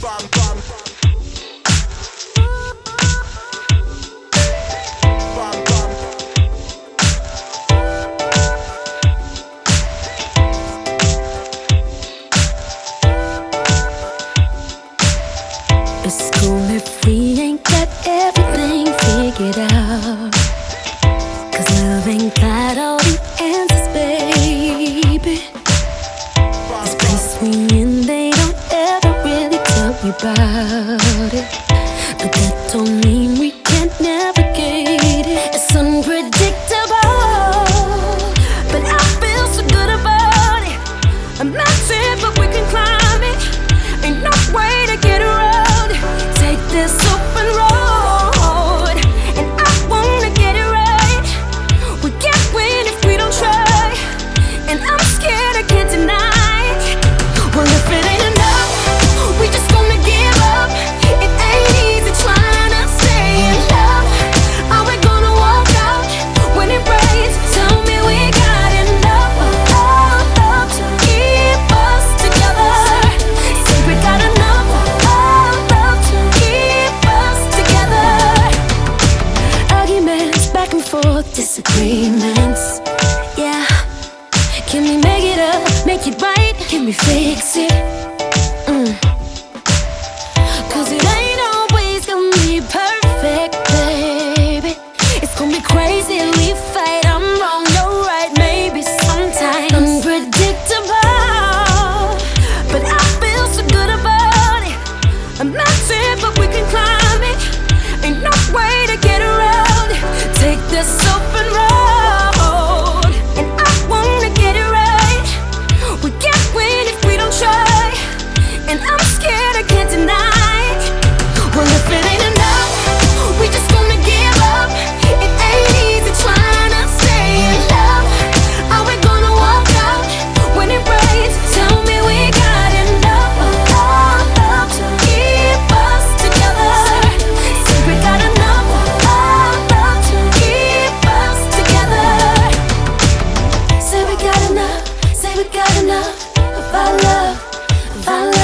bam, bam. Bam. It's cool ain't got everything figured out. Cause love ain't about it, but that don't mean disagreements. Yeah. Can we make it up, make it right? Can we fix it? got enough of our love, of our love.